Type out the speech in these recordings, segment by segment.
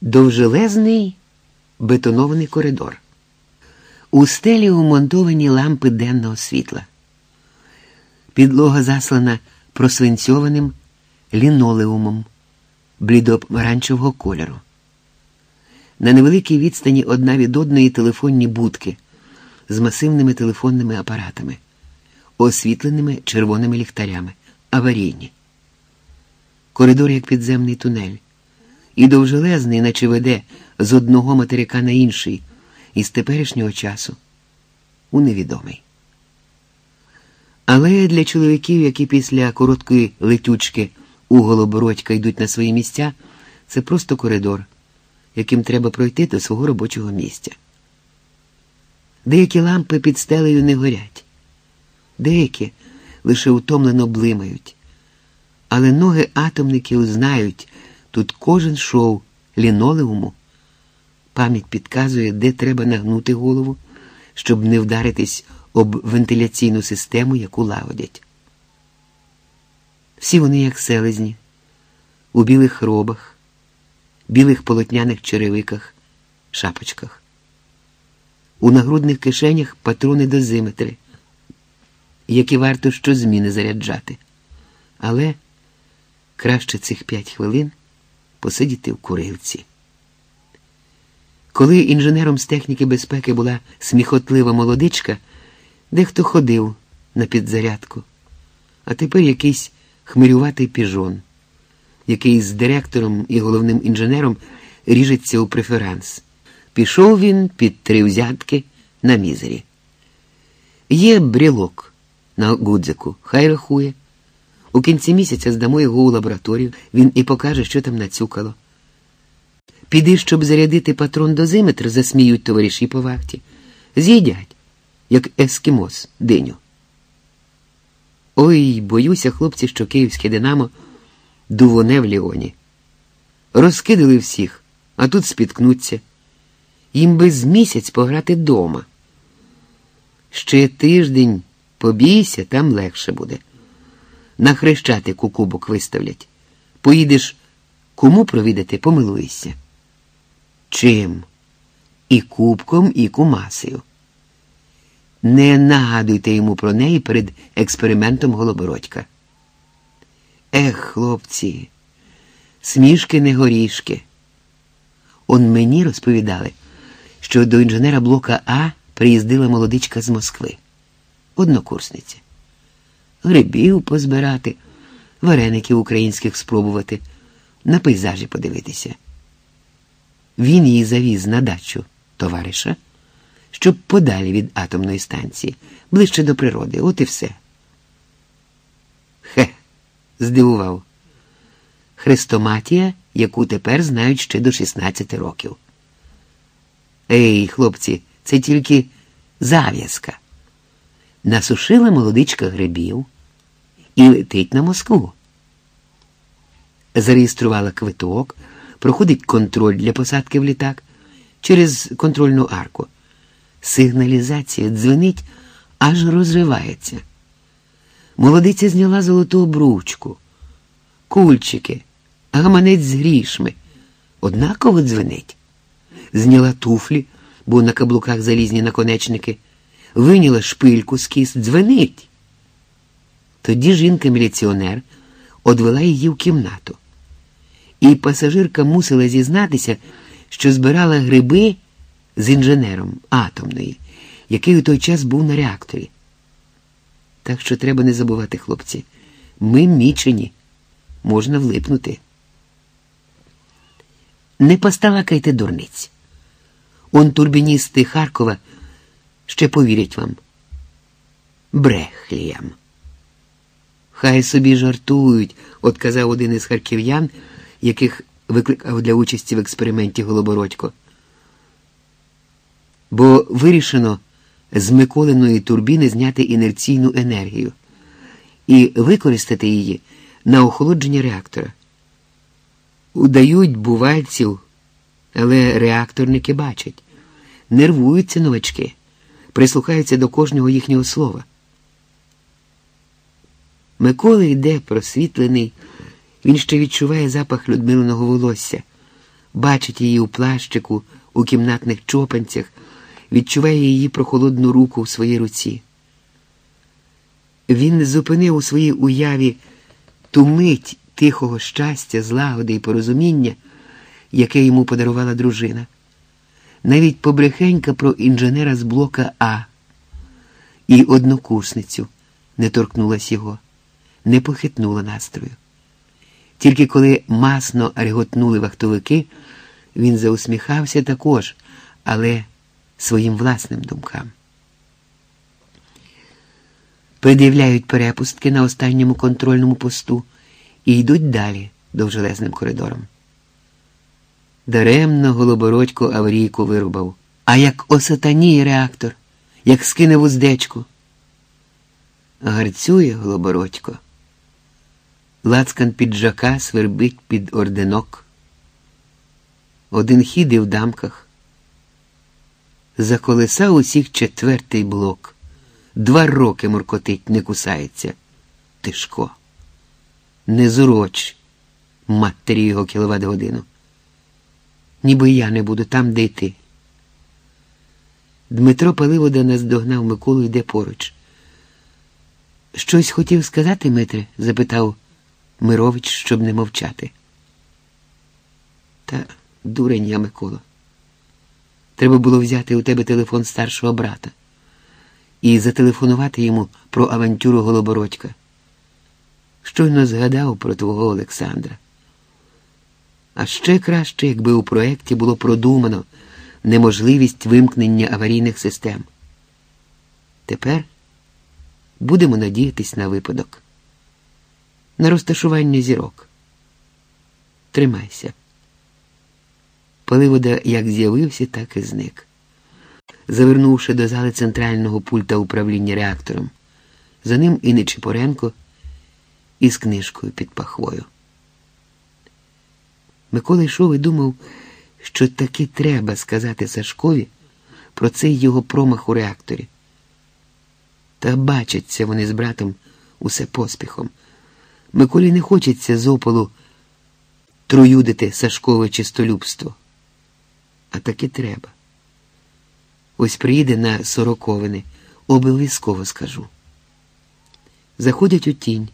довжелезний бетонований коридор. У стелі умонтовані лампи денного світла. Підлога заслана просвинцьованим лінолеумом блідопоранчевого кольору. На невеликій відстані одна від одної телефонні будки з масивними телефонними апаратами, освітленими червоними ліхтарями, аварійні. Коридор як підземний тунель, і довжелезний, наче веде з одного материка на інший, із теперішнього часу у невідомий. Але для чоловіків, які після короткої летючки у Голобородька йдуть на свої місця, це просто коридор, яким треба пройти до свого робочого місця. Деякі лампи під стелею не горять, деякі лише утомлено блимають. Але ноги атомників знають, тут кожен шов лінолеуму. Пам'ять підказує, де треба нагнути голову, щоб не вдаритись об вентиляційну систему, яку лагодять. Всі вони, як селезні, у білих робах, білих полотняних черевиках, шапочках. У нагрудних кишенях патрони дозиметри, які варто щозміни заряджати. Але краще цих п'ять хвилин посидіти в курилці. Коли інженером з техніки безпеки була сміхотлива молодичка, дехто ходив на підзарядку, а тепер якийсь хмирюватий піжон, який з директором і головним інженером ріжеться у преферанс. Пішов він під три взятки на мізері. Є брілок на гудзику, хай рахує. У кінці місяця здамо його у лабораторію, він і покаже, що там нацюкало. Піди, щоб зарядити патрон дозиметр, засміють товариші по вахті. З'їдять, як ескімос, диню. Ой, боюся, хлопці, що київське Динамо дувоне в Ліоні. Розкидали всіх, а тут спіткнуться. Їм би з місяць пограти дома. Ще тиждень побійся, там легше буде. На хрещатику кубок виставлять. Поїдеш кому провідати, помилуйся. Чим? І кубком, і кумасею. Не нагадуйте йому про неї перед експериментом Голобородька. Ех, хлопці, смішки не горішки. Он мені розповідали, що до інженера блока А приїздила молодичка з Москви, однокурсниця. Грибів позбирати, вареників українських спробувати, на пейзажі подивитися. Він її завіз на дачу товариша, щоб подалі від атомної станції, ближче до природи, от і все. Хе, здивував. Хрестоматія, яку тепер знають ще до 16 років. Ей, хлопці, це тільки зав'язка. Насушила молодичка грибів і летить на Москву. Зареєструвала квиток, проходить контроль для посадки в літак через контрольну арку. Сигналізація дзвенить, аж розривається. Молодиця зняла золоту обручку, кульчики, гаманець з грішми. Однаково дзвенить. Зняла туфлі, бо на каблуках залізні наконечники, виняла шпильку з кіс, дзвенить. Тоді жінка-міліціонер одвела її в кімнату. І пасажирка мусила зізнатися, що збирала гриби з інженером атомної, який у той час був на реакторі. Так що треба не забувати, хлопці, ми мічені, можна влипнути. Не посталакайте дурниць. Он турбіністи Харкова ще повірять вам. Брехліям. Хай собі жартують, от казав один із харків'ян, яких викликав для участі в експерименті Голобородько. Бо вирішено з Миколиної турбіни зняти інерційну енергію і використати її на охолодження реактора. Удають бувальців, але реакторники бачать, нервуються новачки, прислухаються до кожного їхнього слова. Микола йде просвітлений, він ще відчуває запах Людмилиного волосся, бачить її у плащику, у кімнатних чопанцях, відчуває її прохолодну руку в своїй руці. Він зупинив у своїй уяві ту мить тихого щастя, злагоди і порозуміння, яке йому подарувала дружина. Навіть побрехенька про інженера з блока А і однокурсницю не торкнулась його, не похитнула настрою. Тільки коли масно реготнули вахтовики, він заусміхався також, але своїм власним думкам. Пред'являють перепустки на останньому контрольному посту і йдуть далі довжелезним коридором. Даремно голобородько аварійку вирубав, а як осатаніє реактор, як скине вуздечку. Гарцює голобородько. Лацкан піджака свербить під орденок. Один хід і в дамках. За колеса усіх четвертий блок. Два роки муркотить, не кусається. Тишко. Не зуроч, матері його кіловат годину. Ніби я не буду там, де йти. Дмитро Паливода наздогнав Миколу йде поруч. Щось хотів сказати, Митре? запитав Мирович, щоб не мовчати. Та дурень я, Микола. Треба було взяти у тебе телефон старшого брата і зателефонувати йому про авантюру Голобородька. Щойно згадав про твого Олександра. А ще краще, якби у проєкті було продумано неможливість вимкнення аварійних систем. Тепер будемо надіятись на випадок, на розташування зірок. Тримайся. Поливода як з'явився, так і зник. Завернувши до зали центрального пульта управління реактором, за ним і Нечипоренко із книжкою під пахвою. Микола йшов і думав, що таки треба сказати Сашкові про цей його промах у реакторі. Та бачаться вони з братом усе поспіхом. Миколі не хочеться з опалу троюдити Сашкове чистолюбство. А таки треба. Ось приїде на сороковини, обов'язково скажу. Заходять у тінь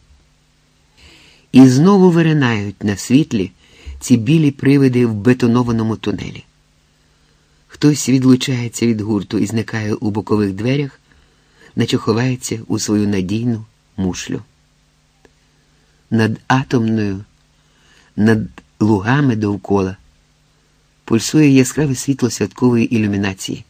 і знову виринають на світлі ці білі привиди в бетонованому тунелі. Хтось відлучається від гурту і зникає у бокових дверях, наче ховається у свою надійну мушлю. Над атомною, над лугами довкола пульсує яскраве світло святкової ілюмінації.